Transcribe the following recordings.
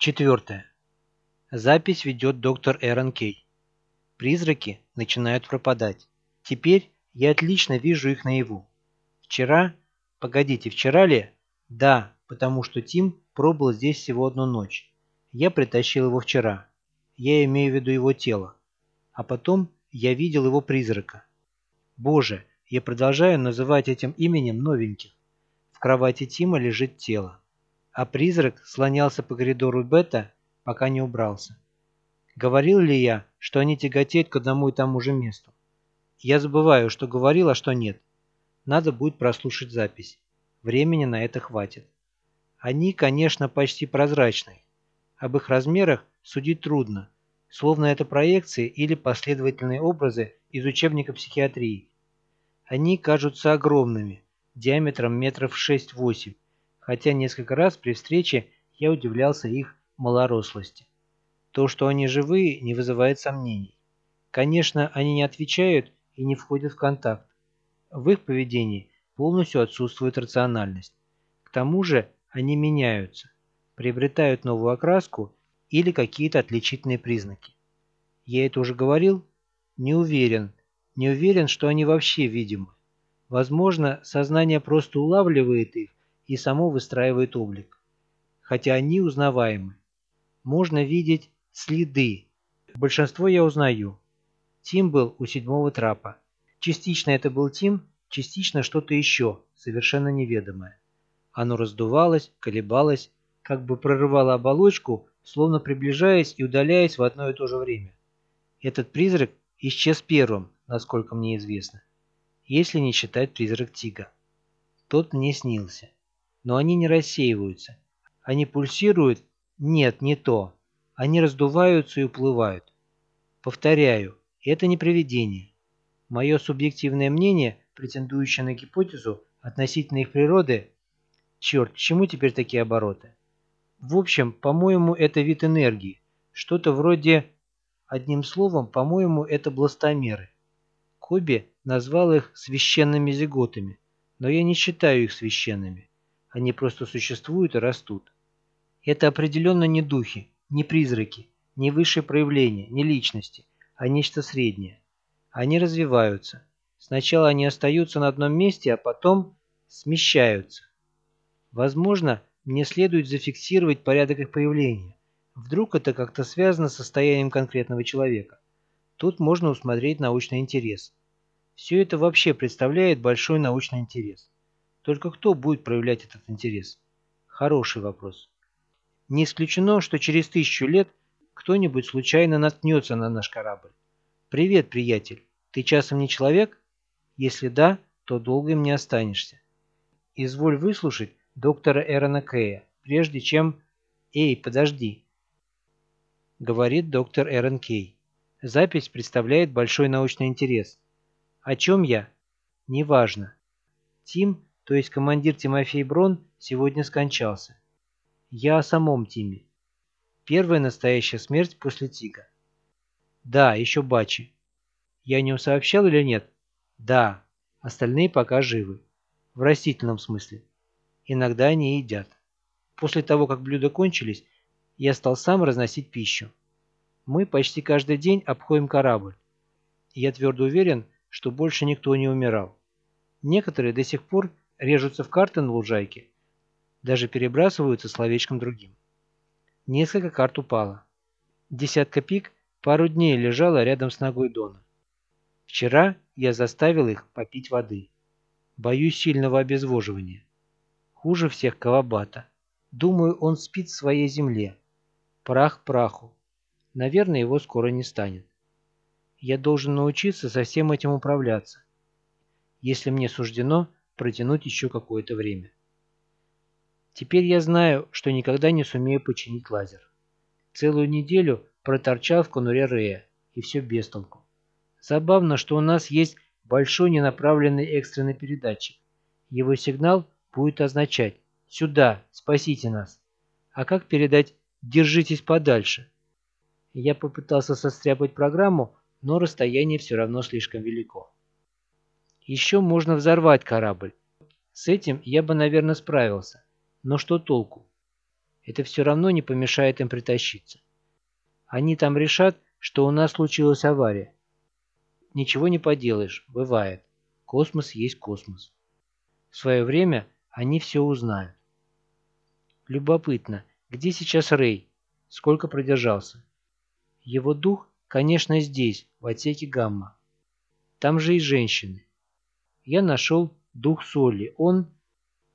Четвертое. Запись ведет доктор Эрон Кей. Призраки начинают пропадать. Теперь я отлично вижу их наяву. Вчера... Погодите, вчера ли? Да, потому что Тим пробыл здесь всего одну ночь. Я притащил его вчера. Я имею в виду его тело. А потом я видел его призрака. Боже, я продолжаю называть этим именем новеньких. В кровати Тима лежит тело а призрак слонялся по коридору Бета, пока не убрался. Говорил ли я, что они тяготеют к одному и тому же месту? Я забываю, что говорил, а что нет. Надо будет прослушать запись. Времени на это хватит. Они, конечно, почти прозрачные. Об их размерах судить трудно, словно это проекции или последовательные образы из учебника психиатрии. Они кажутся огромными, диаметром метров 6-8, хотя несколько раз при встрече я удивлялся их малорослости. То, что они живые, не вызывает сомнений. Конечно, они не отвечают и не входят в контакт. В их поведении полностью отсутствует рациональность. К тому же они меняются, приобретают новую окраску или какие-то отличительные признаки. Я это уже говорил? Не уверен. Не уверен, что они вообще видимы. Возможно, сознание просто улавливает их и само выстраивает облик. Хотя они узнаваемы. Можно видеть следы. Большинство я узнаю. Тим был у седьмого трапа. Частично это был Тим, частично что-то еще, совершенно неведомое. Оно раздувалось, колебалось, как бы прорывало оболочку, словно приближаясь и удаляясь в одно и то же время. Этот призрак исчез первым, насколько мне известно, если не считать призрак Тига. Тот мне снился но они не рассеиваются. Они пульсируют? Нет, не то. Они раздуваются и уплывают. Повторяю, это не привидение. Мое субъективное мнение, претендующее на гипотезу относительно их природы... Черт, чему теперь такие обороты? В общем, по-моему, это вид энергии. Что-то вроде... Одним словом, по-моему, это бластомеры. Коби назвал их священными зиготами, но я не считаю их священными. Они просто существуют и растут. Это определенно не духи, не призраки, не высшие проявления, не личности, а нечто среднее. Они развиваются. Сначала они остаются на одном месте, а потом смещаются. Возможно, мне следует зафиксировать порядок их появления. Вдруг это как-то связано с состоянием конкретного человека. Тут можно усмотреть научный интерес. Все это вообще представляет большой научный интерес. Только кто будет проявлять этот интерес? Хороший вопрос. Не исключено, что через тысячу лет кто-нибудь случайно наткнется на наш корабль. «Привет, приятель. Ты часом не человек? Если да, то долго им не останешься. Изволь выслушать доктора Эрона Кэя, прежде чем... Эй, подожди!» Говорит доктор Эрон Кей. Запись представляет большой научный интерес. О чем я? Неважно. Тим то есть командир Тимофей Брон, сегодня скончался. Я о самом Тиме. Первая настоящая смерть после Тига. Да, еще Бачи. Я о нем сообщал или нет? Да, остальные пока живы. В растительном смысле. Иногда они едят. После того, как блюда кончились, я стал сам разносить пищу. Мы почти каждый день обходим корабль. я твердо уверен, что больше никто не умирал. Некоторые до сих пор режутся в карты на лужайке, даже перебрасываются словечком другим. Несколько карт упало. Десятка пик пару дней лежала рядом с ногой Дона. Вчера я заставил их попить воды. Боюсь сильного обезвоживания. Хуже всех Кавабата. Думаю, он спит в своей земле. Прах праху. Наверное, его скоро не станет. Я должен научиться со всем этим управляться. Если мне суждено протянуть еще какое-то время. Теперь я знаю, что никогда не сумею починить лазер. Целую неделю проторчал в конуре Рея, и все без толку. Забавно, что у нас есть большой ненаправленный экстренный передатчик. Его сигнал будет означать «Сюда, спасите нас». А как передать «Держитесь подальше»? Я попытался состряпать программу, но расстояние все равно слишком велико. Еще можно взорвать корабль. С этим я бы, наверное, справился. Но что толку? это все равно не помешает им притащиться. Они там решат, что у нас случилась авария. Ничего не поделаешь, бывает. Космос есть космос. В свое время они все узнают. Любопытно, где сейчас Рэй? Сколько продержался? Его дух, конечно, здесь, в отсеке Гамма. Там же и женщины. Я нашел дух Соли. Он...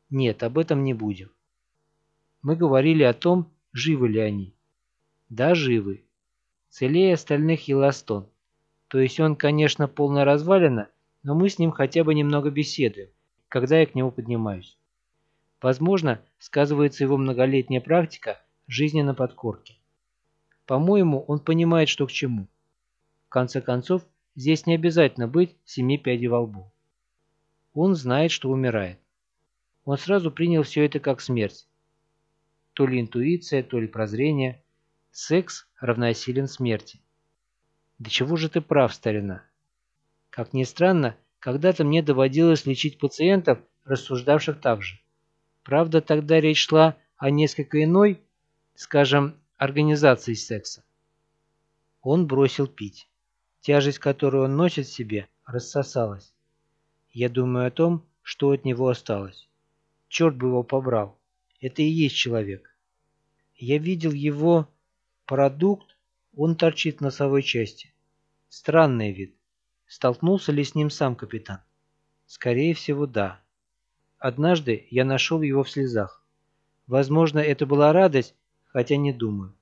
Нет, об этом не будем. Мы говорили о том, живы ли они. Да, живы. Целее остальных Еластон. То есть он, конечно, полная развалина, но мы с ним хотя бы немного беседуем, когда я к нему поднимаюсь. Возможно, сказывается его многолетняя практика жизни на подкорке. По-моему, он понимает, что к чему. В конце концов, здесь не обязательно быть семи пядей во лбу. Он знает, что умирает. Он сразу принял все это как смерть. То ли интуиция, то ли прозрение. Секс равносилен смерти. Да чего же ты прав, старина? Как ни странно, когда-то мне доводилось лечить пациентов, рассуждавших так же. Правда, тогда речь шла о несколько иной, скажем, организации секса. Он бросил пить. Тяжесть, которую он носит в себе, рассосалась. Я думаю о том, что от него осталось. Черт бы его побрал. Это и есть человек. Я видел его продукт, он торчит в носовой части. Странный вид. Столкнулся ли с ним сам капитан? Скорее всего, да. Однажды я нашел его в слезах. Возможно, это была радость, хотя не думаю.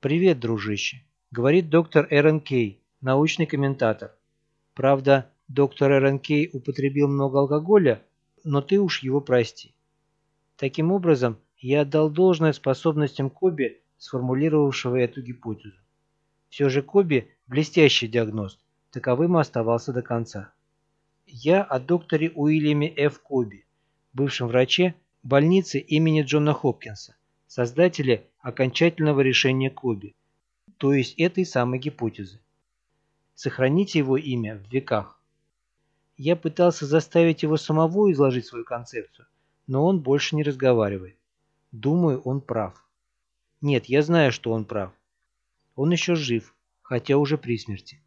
«Привет, дружище», — говорит доктор Эрен Кей, научный комментатор. Правда, доктор Эрен Кей употребил много алкоголя, но ты уж его прости. Таким образом, я отдал должное способностям Коби, сформулировавшего эту гипотезу. Все же Коби – блестящий диагност, таковым оставался до конца. Я о докторе Уильяме Ф. Коби, бывшем враче больницы имени Джона Хопкинса, создателе окончательного решения Коби, то есть этой самой гипотезы. Сохраните его имя в веках. Я пытался заставить его самого изложить свою концепцию, но он больше не разговаривает. Думаю, он прав. Нет, я знаю, что он прав. Он еще жив, хотя уже при смерти.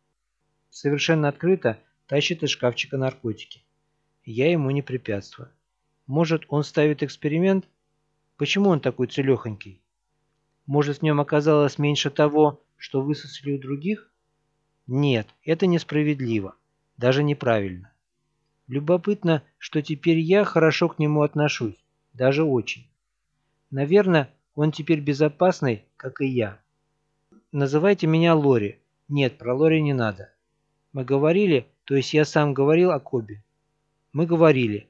Совершенно открыто тащит из шкафчика наркотики. Я ему не препятствую. Может, он ставит эксперимент? Почему он такой целехонький? Может, в нем оказалось меньше того, что высосали у других? Нет, это несправедливо, даже неправильно. Любопытно, что теперь я хорошо к нему отношусь, даже очень. Наверное, он теперь безопасный, как и я. Называйте меня Лори. Нет, про Лори не надо. Мы говорили, то есть я сам говорил о Кобе. Мы говорили,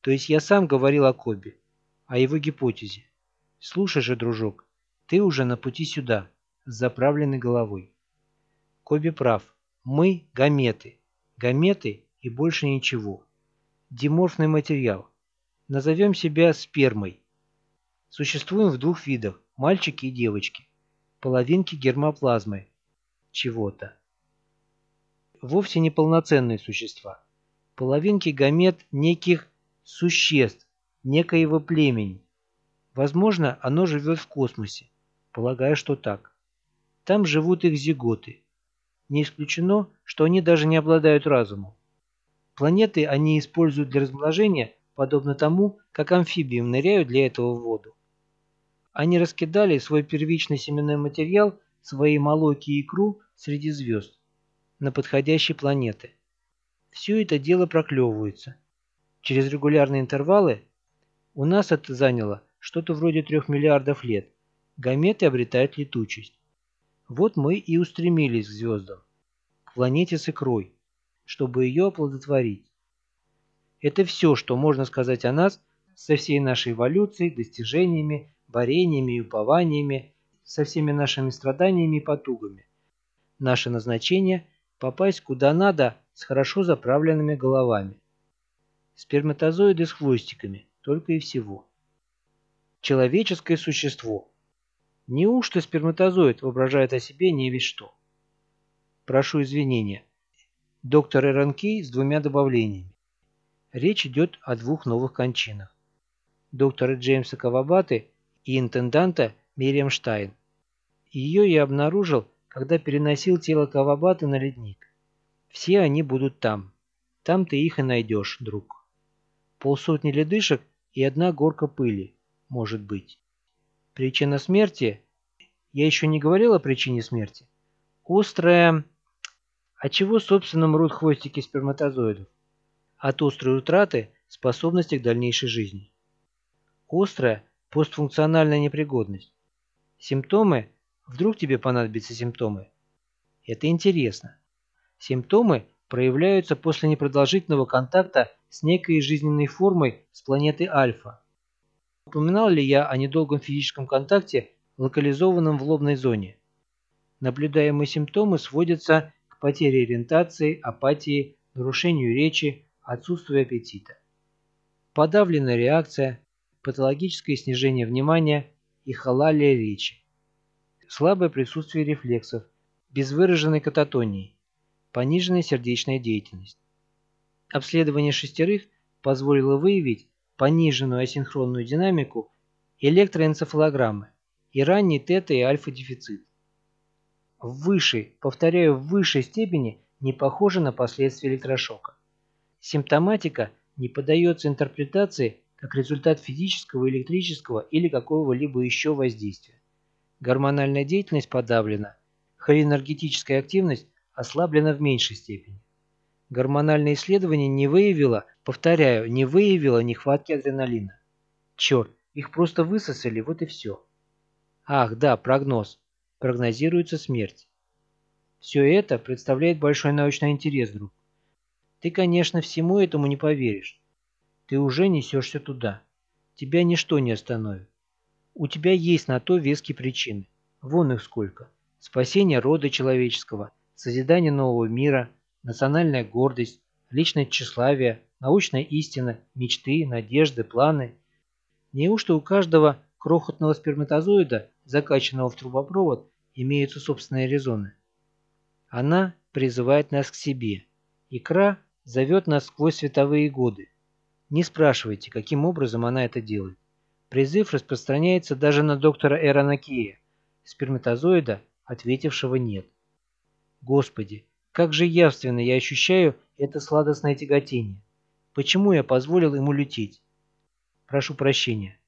то есть я сам говорил о Кобе, о его гипотезе. Слушай же, дружок, ты уже на пути сюда, с заправленной головой. Коби прав. Мы – гаметы. Гаметы и больше ничего. Диморфный материал. Назовем себя спермой. Существуем в двух видах – мальчики и девочки. Половинки гермоплазмы. Чего-то вовсе не полноценные существа. Половинки гамет неких существ, некоего племени. Возможно, оно живет в космосе. Полагаю, что так. Там живут их зиготы. Не исключено, что они даже не обладают разумом. Планеты они используют для размножения, подобно тому, как амфибии ныряют для этого в воду. Они раскидали свой первичный семенной материал, свои молоки и икру среди звезд на подходящие планеты. Все это дело проклевывается. Через регулярные интервалы у нас это заняло что-то вроде трех миллиардов лет. Гаметы обретают летучесть. Вот мы и устремились к звездам, к планете с икрой, чтобы ее оплодотворить. Это все, что можно сказать о нас со всей нашей эволюцией, достижениями, борениями и упованиями, со всеми нашими страданиями и потугами. Наше назначение попасть куда надо с хорошо заправленными головами. Сперматозоиды с хвостиками, только и всего. Человеческое существо. Неужто сперматозоид воображает о себе не весь что? Прошу извинения. Доктор Эранкей с двумя добавлениями. Речь идет о двух новых кончинах. Доктора Джеймса Кавабаты и интенданта Мириам Штайн. Ее я обнаружил, когда переносил тело Кавабаты на ледник. Все они будут там. Там ты их и найдешь, друг. Полсотни ледышек и одна горка пыли, может быть. Причина смерти? Я еще не говорил о причине смерти. Острая... А чего, собственно, мрут хвостики сперматозоидов? От острой утраты способности к дальнейшей жизни. Острая постфункциональная непригодность. Симптомы? Вдруг тебе понадобятся симптомы? Это интересно. Симптомы проявляются после непродолжительного контакта с некой жизненной формой с планеты Альфа. Упоминал ли я о недолгом физическом контакте, локализованном в лобной зоне? Наблюдаемые симптомы сводятся потере ориентации, апатии, нарушению речи, отсутствию аппетита. Подавленная реакция, патологическое снижение внимания и халалия речи. Слабое присутствие рефлексов, без выраженной кататонии, пониженная сердечная деятельность. Обследование шестерых позволило выявить пониженную асинхронную динамику электроэнцефалограммы и ранний тета- и альфа-дефицит. В высшей, повторяю, в высшей степени не похоже на последствия электрошока. Симптоматика не поддается интерпретации как результат физического, электрического или какого-либо еще воздействия. Гормональная деятельность подавлена, холинергетическая активность ослаблена в меньшей степени. Гормональное исследование не выявило, повторяю, не выявило нехватки адреналина. Черт, их просто высосали, вот и все. Ах, да, прогноз. Прогнозируется смерть. Все это представляет большой научный интерес, друг. Ты, конечно, всему этому не поверишь. Ты уже несешься туда. Тебя ничто не остановит. У тебя есть на то веские причины. Вон их сколько. Спасение рода человеческого, созидание нового мира, национальная гордость, личное тщеславие, научная истина, мечты, надежды, планы. Неужто у каждого крохотного сперматозоида, закачанного в трубопровод, имеются собственные резоны? Она призывает нас к себе. Икра зовет нас сквозь световые годы. Не спрашивайте, каким образом она это делает. Призыв распространяется даже на доктора Эрона Кея, сперматозоида, ответившего «нет». Господи, как же явственно я ощущаю это сладостное тяготение. Почему я позволил ему лететь? Прошу прощения.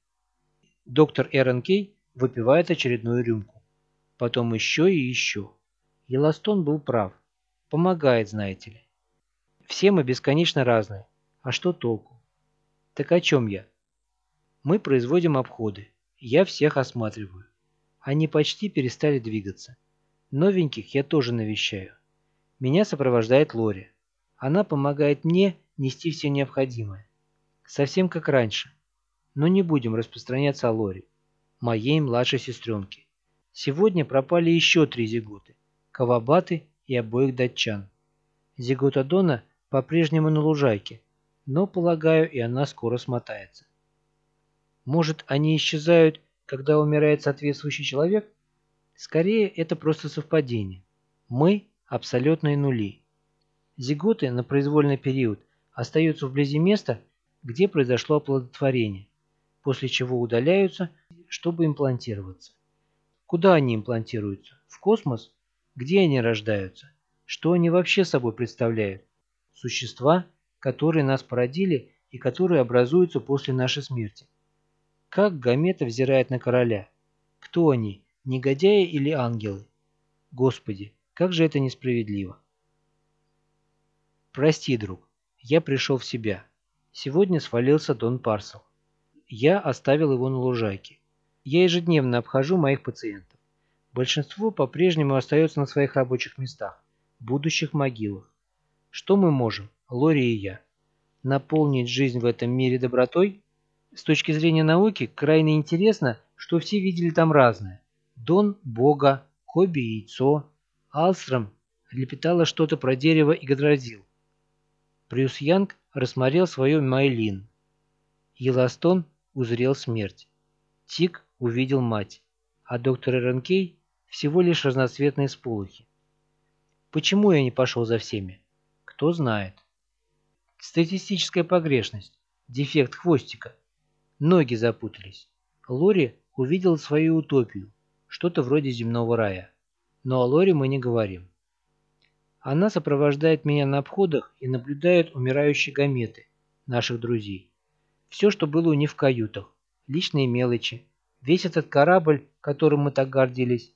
Доктор Эрон Кей выпивает очередную рюмку. Потом еще и еще. Еластон был прав. Помогает, знаете ли. Все мы бесконечно разные. А что толку? Так о чем я? Мы производим обходы. Я всех осматриваю. Они почти перестали двигаться. Новеньких я тоже навещаю. Меня сопровождает Лори. Она помогает мне нести все необходимое. Совсем как раньше. Но не будем распространяться о Лори, моей младшей сестренке. Сегодня пропали еще три зиготы. Кавабаты и обоих датчан. Зигота Дона по-прежнему на лужайке, но, полагаю, и она скоро смотается. Может, они исчезают, когда умирает соответствующий человек? Скорее, это просто совпадение. Мы – абсолютные нули. Зиготы на произвольный период остаются вблизи места, где произошло оплодотворение, после чего удаляются, чтобы имплантироваться. Куда они имплантируются? В космос? Где они рождаются? Что они вообще собой представляют? Существа, которые нас породили и которые образуются после нашей смерти. Как Гамета взирает на короля? Кто они, негодяи или ангелы? Господи, как же это несправедливо. Прости, друг, я пришел в себя. Сегодня свалился Дон Парсел. Я оставил его на лужайке. Я ежедневно обхожу моих пациентов. Большинство по-прежнему остается на своих рабочих местах, будущих могилах. Что мы можем? Лори и я. Наполнить жизнь в этом мире добротой? С точки зрения науки, крайне интересно, что все видели там разное. Дон – Бога, Хобби – яйцо, Алстром лепетала что-то про дерево и гидрозил. Брюс Янг рассмотрел свою Майлин. Еластон узрел смерть. Тик увидел мать, а доктор Эренкей – всего лишь разноцветные сполохи. Почему я не пошел за всеми? Кто знает. Статистическая погрешность. Дефект хвостика. Ноги запутались. Лори увидела свою утопию, что-то вроде земного рая. Но о Лоре мы не говорим. Она сопровождает меня на обходах и наблюдает умирающие гаметы, наших друзей. Все, что было у них в каютах, личные мелочи, весь этот корабль, которым мы так гордились.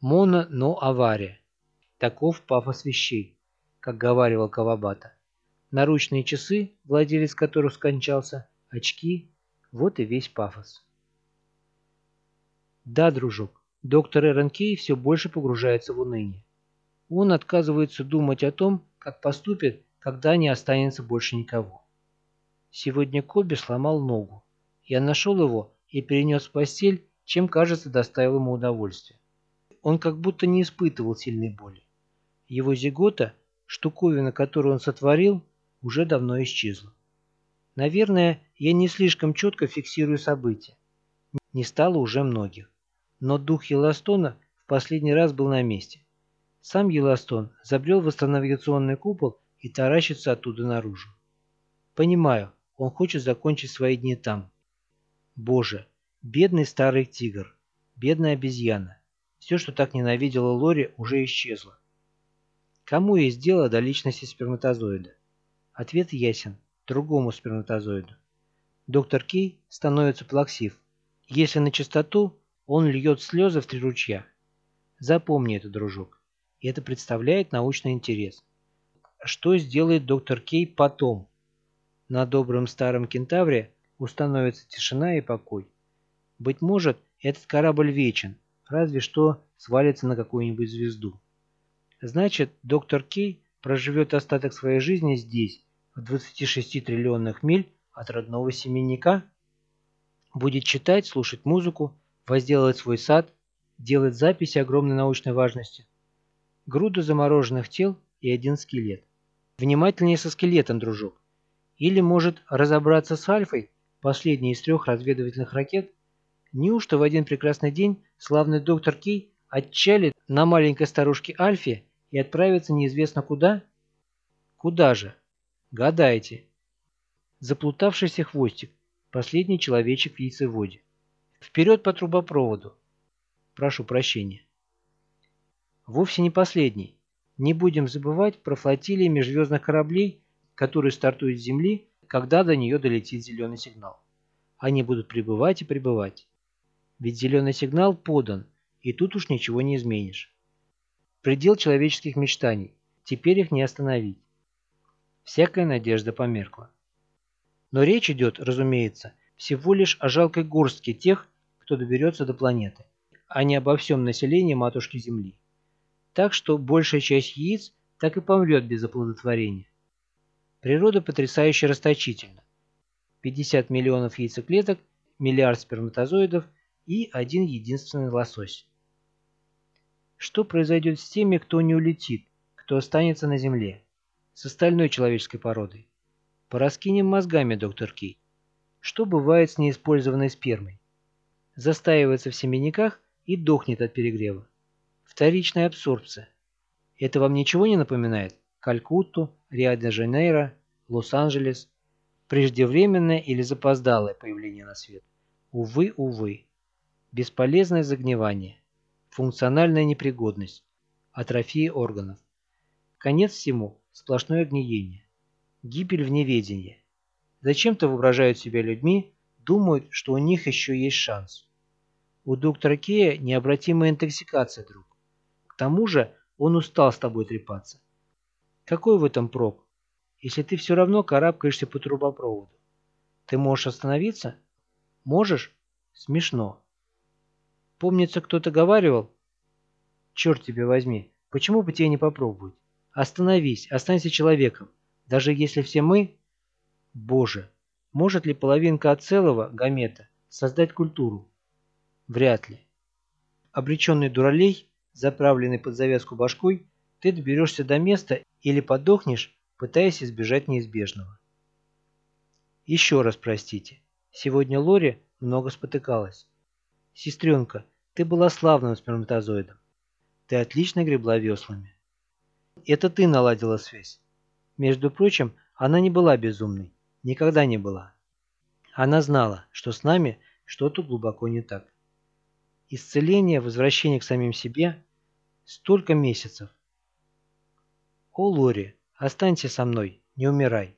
Моно, но авария. Таков пафос вещей, как говаривал Кавабата. Наручные часы, владелец которых скончался, очки – вот и весь пафос. Да, дружок, доктор Эрен Кей все больше погружается в уныние. Он отказывается думать о том, как поступит, когда не останется больше никого. Сегодня Коби сломал ногу. Я нашел его и перенес в постель, чем, кажется, доставил ему удовольствие. Он как будто не испытывал сильной боли. Его зигота, штуковина, которую он сотворил, уже давно исчезла. Наверное, я не слишком четко фиксирую события. Не стало уже многих. Но дух Еластона в последний раз был на месте. Сам Еластон забрел в восстановационный купол и таращится оттуда наружу. Понимаю, он хочет закончить свои дни там. Боже, бедный старый тигр, бедная обезьяна. Все, что так ненавидела Лори, уже исчезло. Кому есть дело до личности сперматозоида? Ответ ясен – другому сперматозоиду. Доктор Кей становится плаксив. Если на чистоту, он льет слезы в три ручья. Запомни это, дружок. И это представляет научный интерес. Что сделает доктор Кей потом? На добром старом кентавре установится тишина и покой. Быть может, этот корабль вечен, разве что свалится на какую-нибудь звезду. Значит, доктор Кей проживет остаток своей жизни здесь, в 26 триллионных миль от родного семейника? Будет читать, слушать музыку, возделывать свой сад, делать записи огромной научной важности. Груда замороженных тел и один скелет. Внимательнее со скелетом, дружок. Или, может, разобраться с Альфой, последней из трех разведывательных ракет? Неужто в один прекрасный день славный доктор Кей отчалит на маленькой старушке Альфе и отправится неизвестно куда? Куда же? Гадайте. Заплутавшийся хвостик. Последний человечек в яйцеводе. Вперед по трубопроводу. Прошу прощения. Вовсе не последний. Не будем забывать про флотилии межзвездных кораблей, которые стартуют с Земли, когда до нее долетит зеленый сигнал. Они будут прибывать и прибывать. Ведь зеленый сигнал подан, и тут уж ничего не изменишь. Предел человеческих мечтаний. Теперь их не остановить. Всякая надежда померкла. Но речь идет, разумеется, всего лишь о жалкой горстке тех, кто доберется до планеты, а не обо всем населении матушки Земли. Так что большая часть яиц так и помрет без оплодотворения. Природа потрясающе расточительна. 50 миллионов яйцеклеток, миллиард сперматозоидов и один единственный лосось. Что произойдет с теми, кто не улетит, кто останется на Земле, с остальной человеческой породой? Пораскинем мозгами, доктор Кей. Что бывает с неиспользованной спермой? Застаивается в семенниках и дохнет от перегрева. Вторичная абсорбция. Это вам ничего не напоминает? Калькутту, Рио-де-Жанейро, Лос-Анджелес. Преждевременное или запоздалое появление на свет. Увы, увы. Бесполезное загнивание. Функциональная непригодность. Атрофия органов. Конец всему – сплошное гниение. Гибель в неведении. Зачем-то воображают себя людьми, думают, что у них еще есть шанс. У доктора Кея необратимая интоксикация, друг. К тому же он устал с тобой трепаться. Какой в этом прок, если ты все равно карабкаешься по трубопроводу? Ты можешь остановиться? Можешь? Смешно. Помнится, кто-то говаривал? Черт тебе возьми, почему бы тебе не попробовать? Остановись, останься человеком. Даже если все мы... Боже, может ли половинка от целого гамета создать культуру? Вряд ли. Обреченный дуралей, заправленный под завязку башкой, ты доберешься до места или подохнешь, пытаясь избежать неизбежного. Еще раз простите. Сегодня Лори много спотыкалась. Сестренка, ты была славным сперматозоидом. Ты отлично гребла веслами. Это ты наладила связь. Между прочим, она не была безумной. Никогда не была. Она знала, что с нами что-то глубоко не так. Исцеление, возвращение к самим себе – столько месяцев. О, Лори, останься со мной, не умирай.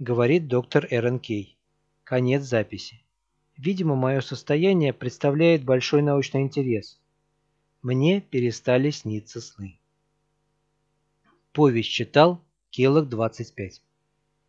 Говорит доктор Эрен Кей. Конец записи. Видимо, мое состояние представляет большой научный интерес. Мне перестали сниться сны. Повесть читал Келок 25.